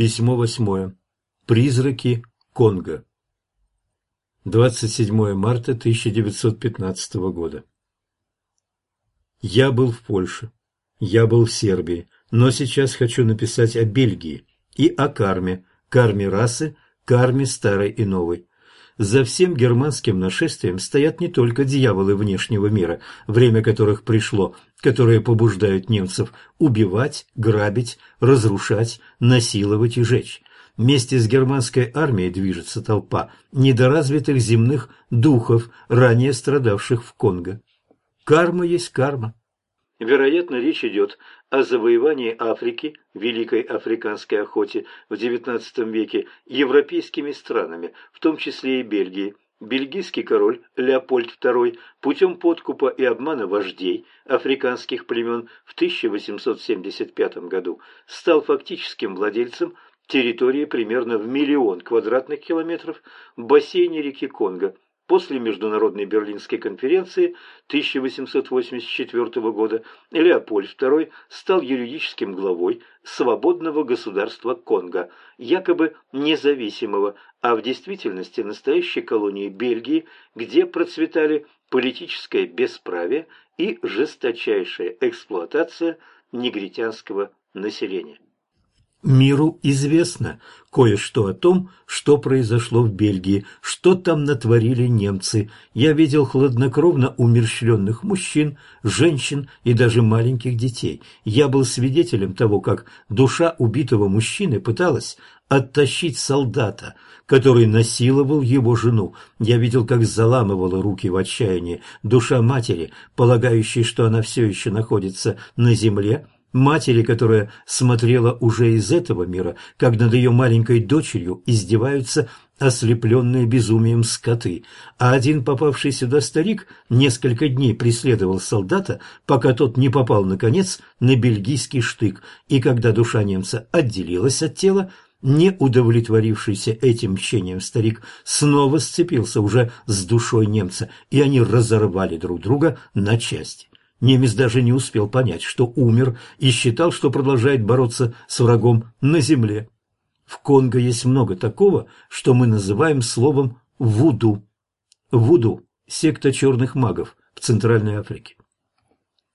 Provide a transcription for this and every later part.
Письмо восьмое. Призраки Конго. 27 марта 1915 года. Я был в Польше. Я был в Сербии. Но сейчас хочу написать о Бельгии и о карме, карме расы, карме старой и новой. За всем германским нашествием стоят не только дьяволы внешнего мира, время которых пришло, которые побуждают немцев убивать, грабить, разрушать, насиловать и жечь. Вместе с германской армией движется толпа недоразвитых земных духов, ранее страдавших в Конго. Карма есть карма. Вероятно, речь идет о завоевании Африки, Великой Африканской охоте в XIX веке европейскими странами, в том числе и Бельгией. Бельгийский король Леопольд II путем подкупа и обмана вождей африканских племен в 1875 году стал фактическим владельцем территории примерно в миллион квадратных километров в бассейне реки Конго – После Международной Берлинской конференции 1884 года Леопольд II стал юридическим главой свободного государства Конго, якобы независимого, а в действительности настоящей колонии Бельгии, где процветали политическое бесправие и жесточайшая эксплуатация негритянского населения. Миру известно кое-что о том, что произошло в Бельгии, что там натворили немцы. Я видел хладнокровно умерщвленных мужчин, женщин и даже маленьких детей. Я был свидетелем того, как душа убитого мужчины пыталась оттащить солдата, который насиловал его жену. Я видел, как заламывала руки в отчаянии душа матери, полагающей, что она все еще находится на земле, матери, которая смотрела уже из этого мира, как над ее маленькой дочерью издеваются ослепленные безумием скоты, а один попавший сюда старик несколько дней преследовал солдата, пока тот не попал, наконец, на бельгийский штык, и когда душа немца отделилась от тела, не удовлетворившийся этим мщением старик снова сцепился уже с душой немца, и они разорвали друг друга на части. Немец даже не успел понять, что умер, и считал, что продолжает бороться с врагом на земле. В Конго есть много такого, что мы называем словом «вуду». Вуду – секта черных магов в Центральной Африке.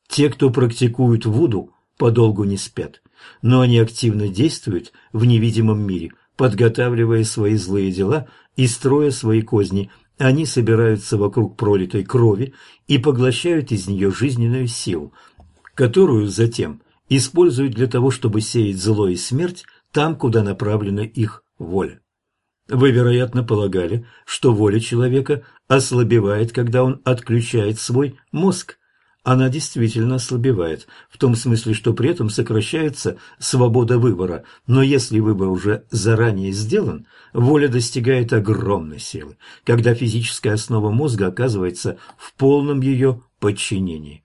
Те, кто практикуют вуду, подолгу не спят, но они активно действуют в невидимом мире, подготавливая свои злые дела и строя свои козни – они собираются вокруг пролитой крови и поглощают из нее жизненную силу, которую затем используют для того, чтобы сеять зло и смерть там, куда направлена их воля. Вы, вероятно, полагали, что воля человека ослабевает, когда он отключает свой мозг, она действительно ослабевает, в том смысле, что при этом сокращается свобода выбора, но если выбор уже заранее сделан, воля достигает огромной силы, когда физическая основа мозга оказывается в полном ее подчинении.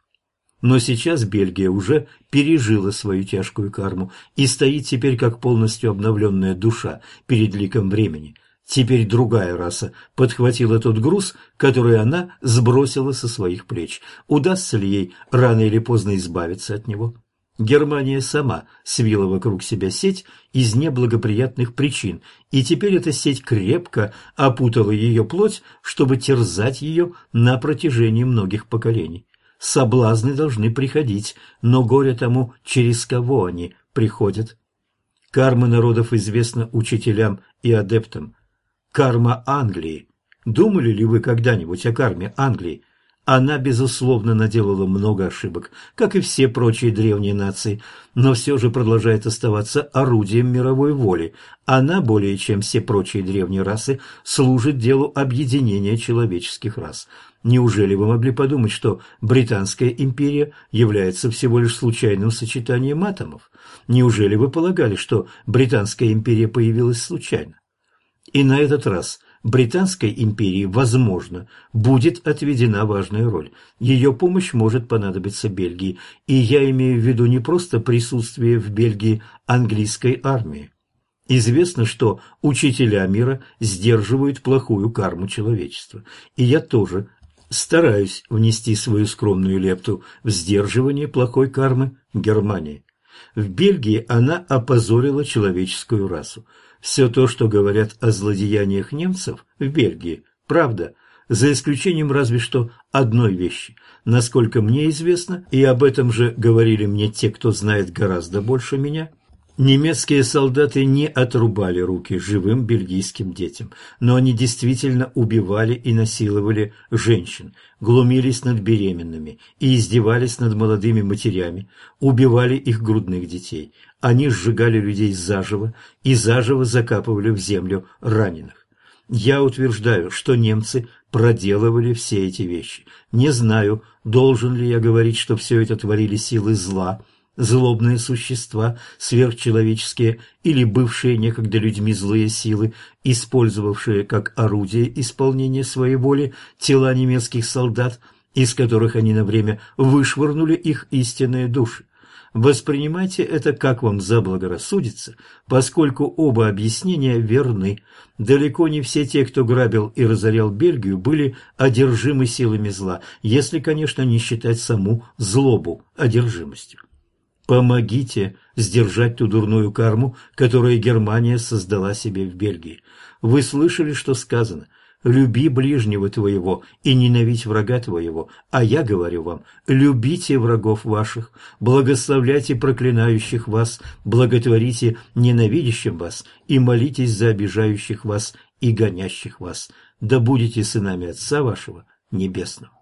Но сейчас Бельгия уже пережила свою тяжкую карму и стоит теперь как полностью обновленная душа перед ликом времени – Теперь другая раса подхватила тот груз, который она сбросила со своих плеч. Удастся ли ей рано или поздно избавиться от него? Германия сама свила вокруг себя сеть из неблагоприятных причин, и теперь эта сеть крепко опутала ее плоть, чтобы терзать ее на протяжении многих поколений. Соблазны должны приходить, но горе тому, через кого они приходят. Карма народов известна учителям и адептам. Карма Англии. Думали ли вы когда-нибудь о карме Англии? Она, безусловно, наделала много ошибок, как и все прочие древние нации, но все же продолжает оставаться орудием мировой воли. Она, более чем все прочие древние расы, служит делу объединения человеческих рас. Неужели вы могли подумать, что Британская империя является всего лишь случайным сочетанием атомов? Неужели вы полагали, что Британская империя появилась случайно? И на этот раз Британской империи, возможно, будет отведена важная роль. Ее помощь может понадобиться Бельгии, и я имею в виду не просто присутствие в Бельгии английской армии. Известно, что учителя мира сдерживают плохую карму человечества, и я тоже стараюсь внести свою скромную лепту в сдерживание плохой кармы Германии. В Бельгии она опозорила человеческую расу. Все то, что говорят о злодеяниях немцев в Бельгии, правда, за исключением разве что одной вещи. Насколько мне известно, и об этом же говорили мне те, кто знает гораздо больше меня – Немецкие солдаты не отрубали руки живым бельгийским детям, но они действительно убивали и насиловали женщин, глумились над беременными и издевались над молодыми матерями, убивали их грудных детей. Они сжигали людей заживо и заживо закапывали в землю раненых. Я утверждаю, что немцы проделывали все эти вещи. Не знаю, должен ли я говорить, что все это творили силы зла – злобные существа, сверхчеловеческие или бывшие некогда людьми злые силы, использовавшие как орудие исполнения своей воли тела немецких солдат, из которых они на время вышвырнули их истинные души. Воспринимайте это как вам заблагорассудится, поскольку оба объяснения верны. Далеко не все те, кто грабил и разорял Бельгию, были одержимы силами зла, если, конечно, не считать саму злобу одержимостью. Помогите сдержать ту дурную карму, которую Германия создала себе в Бельгии. Вы слышали, что сказано «Люби ближнего твоего и ненавидь врага твоего». А я говорю вам, любите врагов ваших, благословляйте проклинающих вас, благотворите ненавидящим вас и молитесь за обижающих вас и гонящих вас. Да будете сынами Отца вашего Небесного.